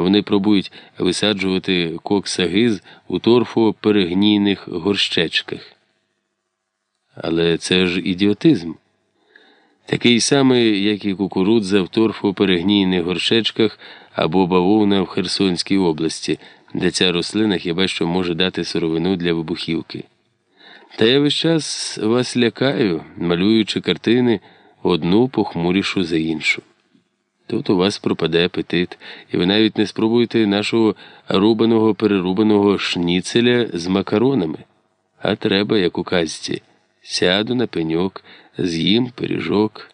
вони пробують висаджувати коксагиз у торфоперегнійних горщечках. Але це ж ідіотизм. Такий самий, як і кукурудза в торфоперегнійних горшечках або бавовна в Херсонській області, де ця рослина хіба що може дати сировину для вибухівки. Та я весь час вас лякаю, малюючи картини одну похмурішу за іншу. Тут у вас пропаде апетит, і ви навіть не спробуєте нашого рубаного перерубаного шніцеля з макаронами. А треба, як у казці, сяду на пеньок, з'їм пиріжок.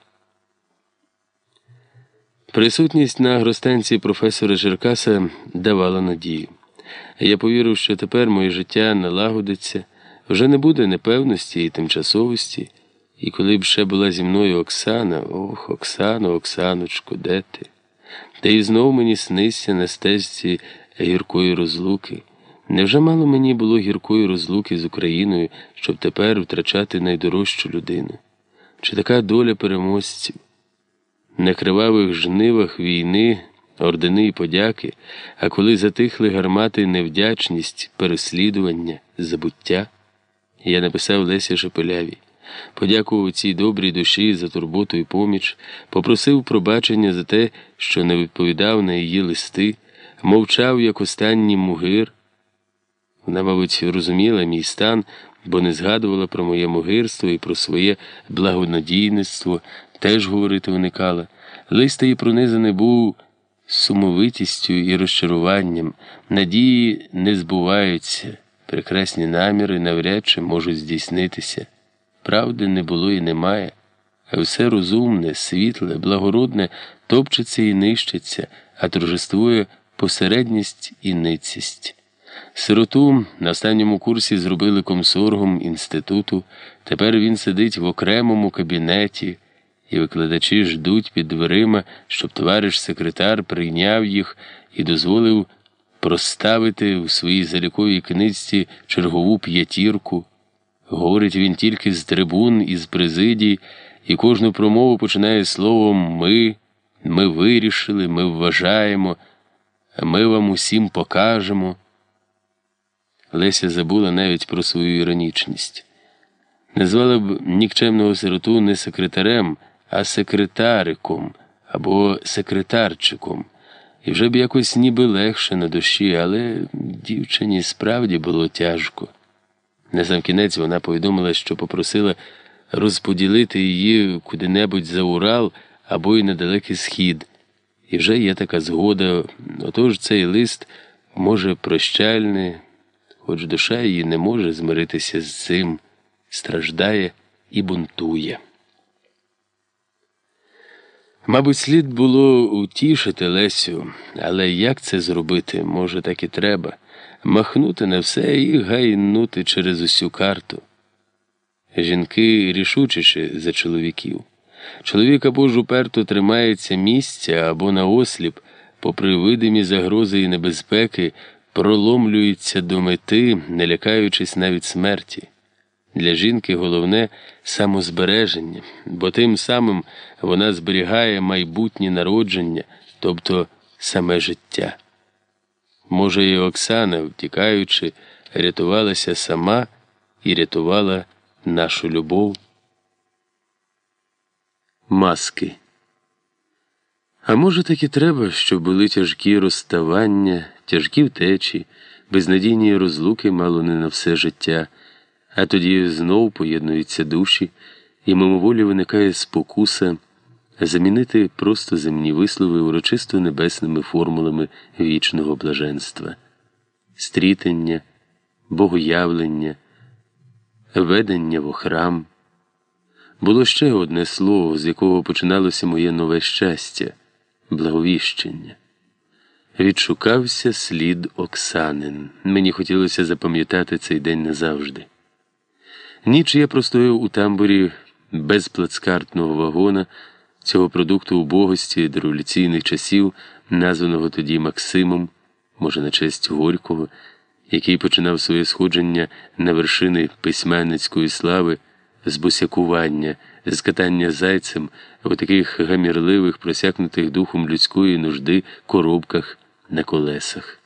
Присутність на агростанції професора Жеркаса давала надію. Я повірив, що тепер моє життя налагодиться, вже не буде непевності і тимчасовості. І коли б ще була зі мною Оксана, ох, Оксано, Оксаночко, де ти? Та й знов мені сниться на стежці гіркої розлуки. Невже мало мені було гіркої розлуки з Україною, щоб тепер втрачати найдорожчу людину? Чи така доля переможців? На кривавих жнивах війни, ордени і подяки, а коли затихли гармати невдячність, переслідування, забуття, я написав Лесі Шепеляві. Подякував цій добрій душі за турботу і поміч, попросив пробачення за те, що не відповідав на її листи, мовчав, як останній мугир. Вона, мабуть, розуміла мій стан, бо не згадувала про моє мугирство і про своє благонадійництво, теж говорити уникала. Лист її пронизаний був сумовитістю і розчаруванням, надії не збуваються, прекрасні наміри навряд чи можуть здійснитися. Правди не було і немає, а все розумне, світле, благородне топчеться і нищиться, а торжествує посередність і ницість. Сироту на останньому курсі зробили комсоргом інституту, тепер він сидить в окремому кабінеті, і викладачі ждуть під дверима, щоб товариш секретар прийняв їх і дозволив проставити в своїй заліковій книжці чергову п'ятірку. Говорить він тільки з трибун і з президій, і кожну промову починає словом ми, ми вирішили, ми вважаємо, ми вам усім покажемо. Леся забула навіть про свою іронічність. Назвала б нікчемного сироту не секретарем, а секретариком або секретарчиком. І вже б якось ніби легше на душі, але дівчині справді було тяжко. На сам кінець вона повідомила, що попросила розподілити її куди-небудь за Урал або й на далекий схід. І вже є така згода. Отож цей лист може прощальний, хоч душа її не може змиритися з цим, страждає і бунтує. Мабуть, слід було утішити Лесю, але як це зробити, може, так і треба махнути на все і гайнути через усю карту. Жінки рішучіші за чоловіків. Чоловік або ж уперто тримається місця, або наосліп, попри видимі загрози і небезпеки, проломлюється до мети, не лякаючись навіть смерті. Для жінки головне самозбереження, бо тим самим вона зберігає майбутнє народження, тобто саме життя. Може, і Оксана, втікаючи, рятувалася сама і рятувала нашу любов. Маски. А може, так і треба, щоб були тяжкі розставання, тяжкі втечі, безнадійні розлуки мало не на все життя, а тоді знов поєднуються душі, і мимоволі виникає спокуса замінити просто земні вислови урочисто небесними формулами вічного блаженства, стрітення, богоявлення, ведення в храм. Було ще одне слово, з якого починалося моє нове щастя, благовіщення. Відшукався слід Оксанин. Мені хотілося запам'ятати цей день назавжди. Ніч я простояв у тамбурі без плацкартного вагона цього продукту убогості дореволюційних часів, названого тоді Максимом, може, на честь Горького, який починав своє сходження на вершини письменницької слави з босякування, з катання зайцем у таких гамірливих, просякнутих духом людської нужди коробках на колесах.